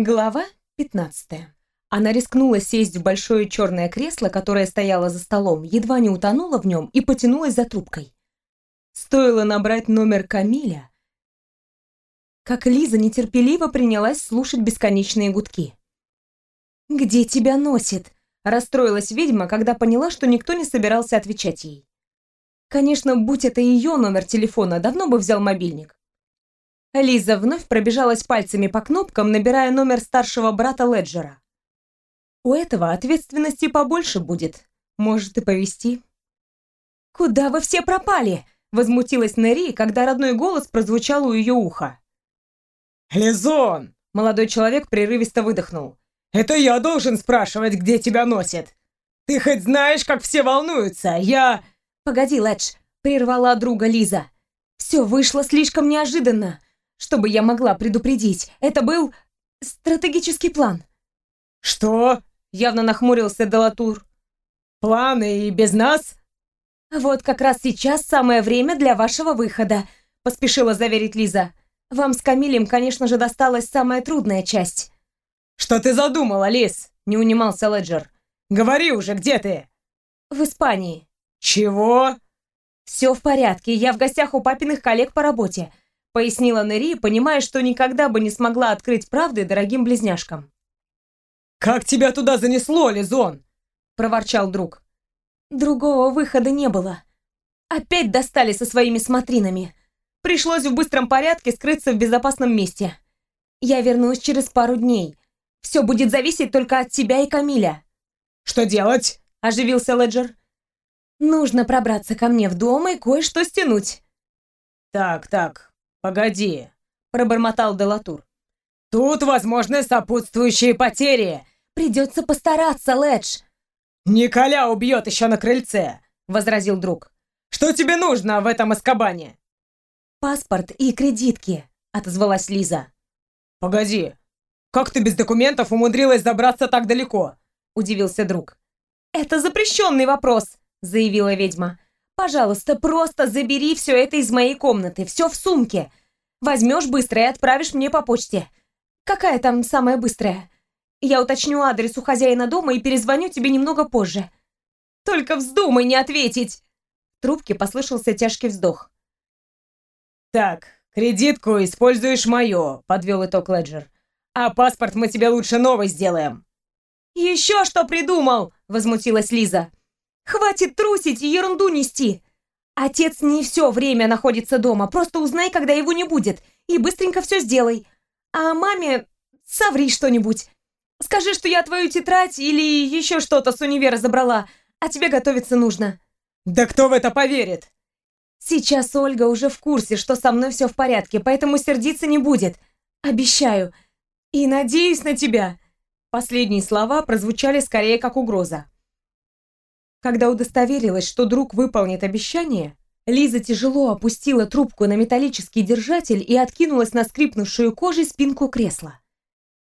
Глава 15. Она рискнула сесть в большое черное кресло, которое стояло за столом, едва не утонула в нем и потянулась за трубкой. Стоило набрать номер Камиля, как Лиза нетерпеливо принялась слушать бесконечные гудки. «Где тебя носит?» – расстроилась ведьма, когда поняла, что никто не собирался отвечать ей. Конечно, будь это ее номер телефона, давно бы взял мобильник. Лиза вновь пробежалась пальцами по кнопкам, набирая номер старшего брата Леджера. У этого ответственности побольше будет. Может и повести. «Куда вы все пропали?» — возмутилась Нери, когда родной голос прозвучал у ее уха. «Лизон!» — молодой человек прерывисто выдохнул. «Это я должен спрашивать, где тебя носит. Ты хоть знаешь, как все волнуются? Я...» «Погоди, Ледж!» — прервала друга Лиза. «Все вышло слишком неожиданно чтобы я могла предупредить. Это был стратегический план. Что? Явно нахмурился Делатур. Планы и без нас? Вот как раз сейчас самое время для вашего выхода, поспешила заверить Лиза. Вам с Камилем, конечно же, досталась самая трудная часть. Что ты задумала, Лиз? Не унимался Леджер. Говори уже, где ты? В Испании. Чего? Все в порядке, я в гостях у папиных коллег по работе пояснила Нери, понимая, что никогда бы не смогла открыть правды дорогим близняшкам. «Как тебя туда занесло, Лизон?» – проворчал друг. Другого выхода не было. Опять достали со своими смотринами. Пришлось в быстром порядке скрыться в безопасном месте. Я вернусь через пару дней. Все будет зависеть только от тебя и Камиля. «Что делать?» – оживился Леджер. «Нужно пробраться ко мне в дом и кое-что стянуть». «Так, так, «Погоди», — пробормотал Делатур. «Тут возможны сопутствующие потери!» «Придется постараться, Ледж!» «Николя убьет еще на крыльце!» — возразил друг. «Что тебе нужно в этом Аскабане?» «Паспорт и кредитки», — отозвалась Лиза. «Погоди, как ты без документов умудрилась забраться так далеко?» — удивился друг. «Это запрещенный вопрос», — заявила ведьма. Пожалуйста, просто забери все это из моей комнаты, все в сумке. Возьмешь быстро и отправишь мне по почте. Какая там самая быстрая? Я уточню адрес у хозяина дома и перезвоню тебе немного позже. Только вздумай не ответить!» В трубке послышался тяжкий вздох. «Так, кредитку используешь мою», — подвел итог Леджер. «А паспорт мы тебе лучше новый сделаем». «Еще что придумал?» — возмутилась Лиза. Хватит трусить и ерунду нести. Отец не все время находится дома, просто узнай, когда его не будет, и быстренько все сделай. А маме соври что-нибудь. Скажи, что я твою тетрадь или еще что-то с универа забрала, а тебе готовиться нужно. Да кто в это поверит? Сейчас Ольга уже в курсе, что со мной все в порядке, поэтому сердиться не будет. Обещаю. И надеюсь на тебя. Последние слова прозвучали скорее как угроза. Когда удостоверилась, что друг выполнит обещание, Лиза тяжело опустила трубку на металлический держатель и откинулась на скрипнувшую кожей спинку кресла.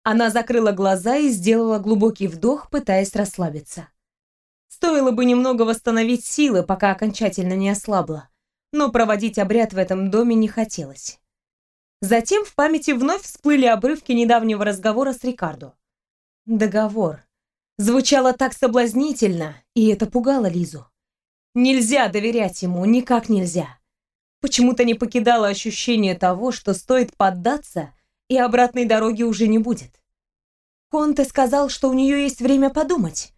Она закрыла глаза и сделала глубокий вдох, пытаясь расслабиться. Стоило бы немного восстановить силы, пока окончательно не ослабла, но проводить обряд в этом доме не хотелось. Затем в памяти вновь всплыли обрывки недавнего разговора с Рикардо. Договор звучало так соблазнительно, и это пугало Лизу. Нельзя доверять ему, никак нельзя. Почему-то не покидало ощущение того, что стоит поддаться, и обратной дороги уже не будет. Конте сказал, что у нее есть время подумать.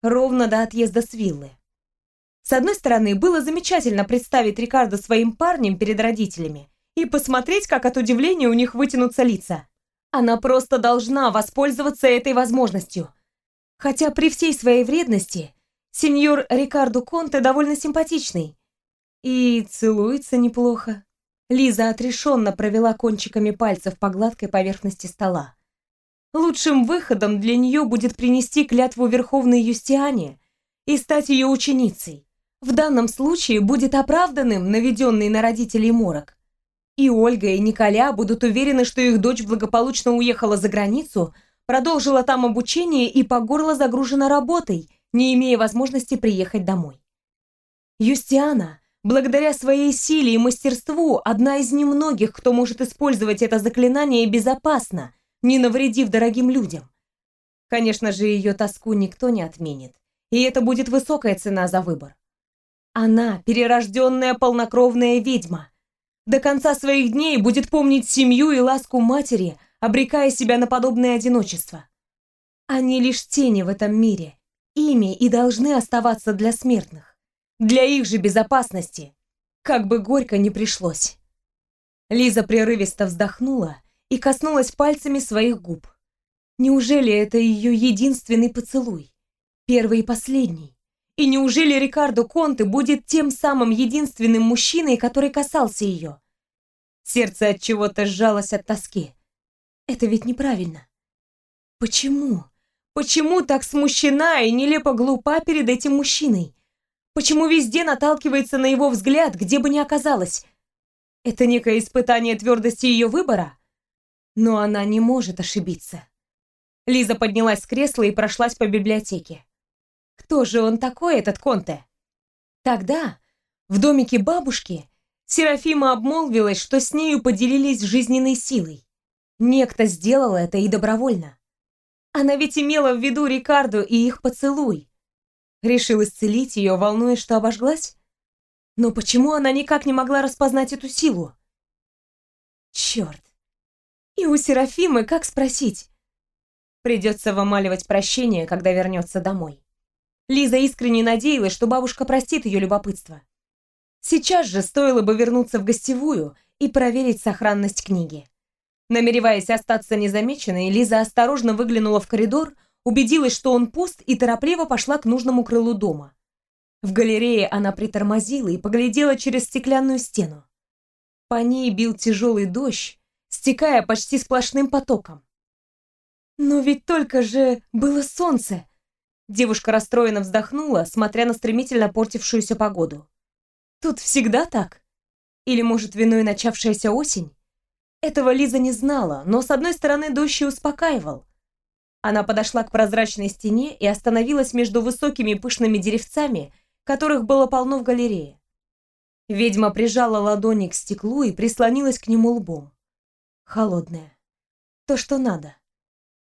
Ровно до отъезда с виллы. С одной стороны, было замечательно представить Рикардо своим парнем перед родителями и посмотреть, как от удивления у них вытянутся лица. Она просто должна воспользоваться этой возможностью. Хотя при всей своей вредности сеньор Рикардо Конте довольно симпатичный. И целуется неплохо. Лиза отрешенно провела кончиками пальцев по гладкой поверхности стола. Лучшим выходом для нее будет принести клятву Верховной Юстиане и стать ее ученицей. В данном случае будет оправданным наведенный на родителей морок. И Ольга, и Николя будут уверены, что их дочь благополучно уехала за границу – Продолжила там обучение и по горло загружена работой, не имея возможности приехать домой. Юстиана, благодаря своей силе и мастерству, одна из немногих, кто может использовать это заклинание безопасно, не навредив дорогим людям. Конечно же, ее тоску никто не отменит, и это будет высокая цена за выбор. Она перерожденная полнокровная ведьма. До конца своих дней будет помнить семью и ласку матери, обрекая себя на подобное одиночество. Они лишь тени в этом мире, ими и должны оставаться для смертных, для их же безопасности, как бы горько ни пришлось. Лиза прерывисто вздохнула и коснулась пальцами своих губ. Неужели это ее единственный поцелуй? Первый и последний? И неужели Рикардо Конте будет тем самым единственным мужчиной, который касался ее? Сердце от чего-то сжалось от тоски. Это ведь неправильно. Почему? Почему так смущена и нелепо глупа перед этим мужчиной? Почему везде наталкивается на его взгляд, где бы ни оказалась? Это некое испытание твердости ее выбора? Но она не может ошибиться. Лиза поднялась с кресла и прошлась по библиотеке. Кто же он такой, этот Конте? Тогда, в домике бабушки, Серафима обмолвилась, что с нею поделились жизненной силой. Некто сделал это и добровольно. Она ведь имела в виду Рикарду и их поцелуй. Решил исцелить ее, волнуясь, что обожглась? Но почему она никак не могла распознать эту силу? Черт! И у Серафимы как спросить? Придется вымаливать прощение, когда вернется домой. Лиза искренне надеялась, что бабушка простит ее любопытство. Сейчас же стоило бы вернуться в гостевую и проверить сохранность книги. Намереваясь остаться незамеченной, Лиза осторожно выглянула в коридор, убедилась, что он пуст, и торопливо пошла к нужному крылу дома. В галерее она притормозила и поглядела через стеклянную стену. По ней бил тяжелый дождь, стекая почти сплошным потоком. «Но ведь только же было солнце!» Девушка расстроенно вздохнула, смотря на стремительно портившуюся погоду. «Тут всегда так? Или, может, виной начавшаяся осень?» Этого Лиза не знала, но с одной стороны дождь успокаивал. Она подошла к прозрачной стене и остановилась между высокими пышными деревцами, которых было полно в галерее. Ведьма прижала ладони к стеклу и прислонилась к нему лбом. Холодная. То, что надо.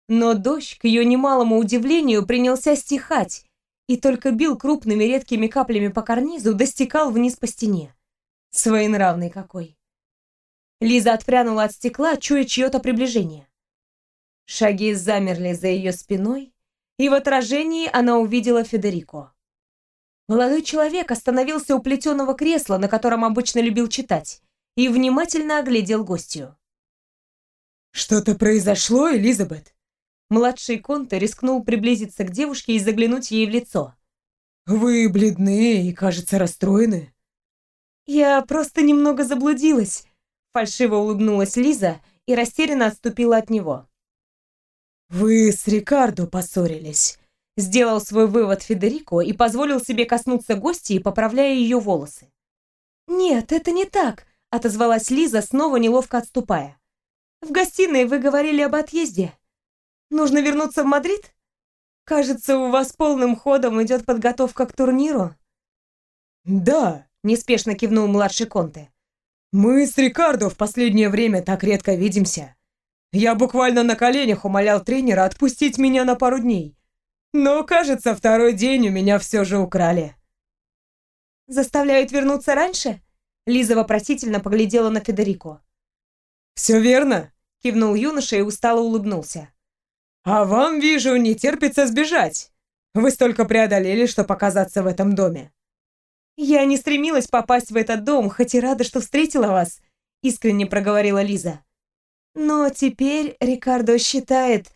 Но дождь, к ее немалому удивлению, принялся стихать и только бил крупными редкими каплями по карнизу, достекал вниз по стене. Своенравный какой. Лиза отпрянула от стекла, чуя чье-то приближение. Шаги замерли за ее спиной, и в отражении она увидела Федерико. Молодой человек остановился у плетеного кресла, на котором обычно любил читать, и внимательно оглядел гостью. «Что-то произошло, Элизабет?» Младший Конте рискнул приблизиться к девушке и заглянуть ей в лицо. «Вы бледны и, кажется, расстроены». «Я просто немного заблудилась», — фальшиво улыбнулась Лиза и растерянно отступила от него. «Вы с Рикардо поссорились», Сделал свой вывод Федерико и позволил себе коснуться гостей, поправляя ее волосы. «Нет, это не так», — отозвалась Лиза, снова неловко отступая. «В гостиной вы говорили об отъезде. Нужно вернуться в Мадрид? Кажется, у вас полным ходом идет подготовка к турниру». «Да», — неспешно кивнул младший Конте. «Мы с Рикардо в последнее время так редко видимся. Я буквально на коленях умолял тренера отпустить меня на пару дней». Но, кажется, второй день у меня все же украли. Заставляют вернуться раньше? Лиза вопросительно поглядела на Федерико. «Все верно», — кивнул юноша и устало улыбнулся. «А вам, вижу, не терпится сбежать. Вы столько преодолели, что показаться в этом доме». «Я не стремилась попасть в этот дом, хоть и рада, что встретила вас», — искренне проговорила Лиза. «Но теперь Рикардо считает,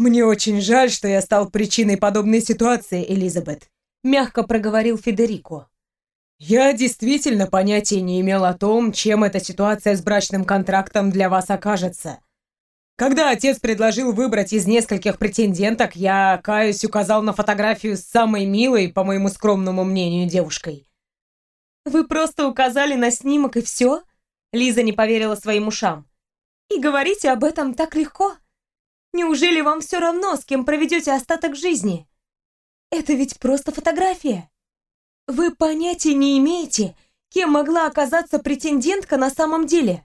«Мне очень жаль, что я стал причиной подобной ситуации, Элизабет», — мягко проговорил Федерико. «Я действительно понятия не имел о том, чем эта ситуация с брачным контрактом для вас окажется. Когда отец предложил выбрать из нескольких претенденток, я, каюсь, указал на фотографию с самой милой, по моему скромному мнению, девушкой». «Вы просто указали на снимок и все?» Лиза не поверила своим ушам. «И говорите об этом так легко?» Неужели вам все равно, с кем проведете остаток жизни? Это ведь просто фотография. Вы понятия не имеете, кем могла оказаться претендентка на самом деле.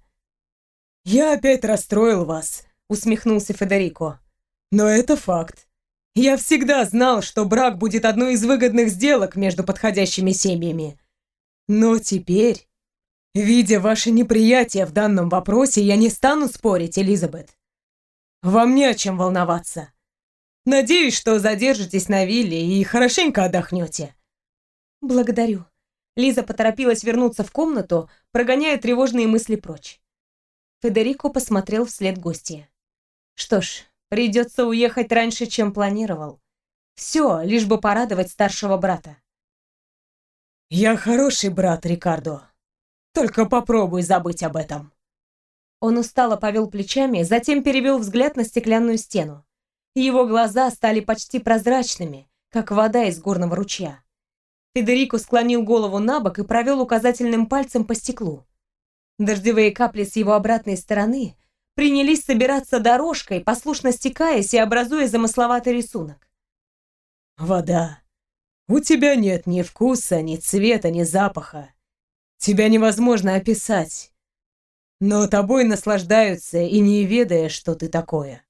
Я опять расстроил вас, усмехнулся Федерико. Но это факт. Я всегда знал, что брак будет одной из выгодных сделок между подходящими семьями. Но теперь, видя ваше неприятие в данном вопросе, я не стану спорить, Элизабет. Вам не о чем волноваться. Надеюсь, что задержитесь на вилле и хорошенько отдохнете. Благодарю. Лиза поторопилась вернуться в комнату, прогоняя тревожные мысли прочь. Федерико посмотрел вслед гостя. Что ж, придется уехать раньше, чем планировал. Все, лишь бы порадовать старшего брата. «Я хороший брат, Рикардо. Только попробуй забыть об этом». Он устало повел плечами, затем перевел взгляд на стеклянную стену. Его глаза стали почти прозрачными, как вода из горного ручья. Федерико склонил голову на бок и провел указательным пальцем по стеклу. Дождевые капли с его обратной стороны принялись собираться дорожкой, послушно стекаясь и образуя замысловатый рисунок. «Вода. У тебя нет ни вкуса, ни цвета, ни запаха. Тебя невозможно описать. Но тобой наслаждаются и не ведая, что ты такое».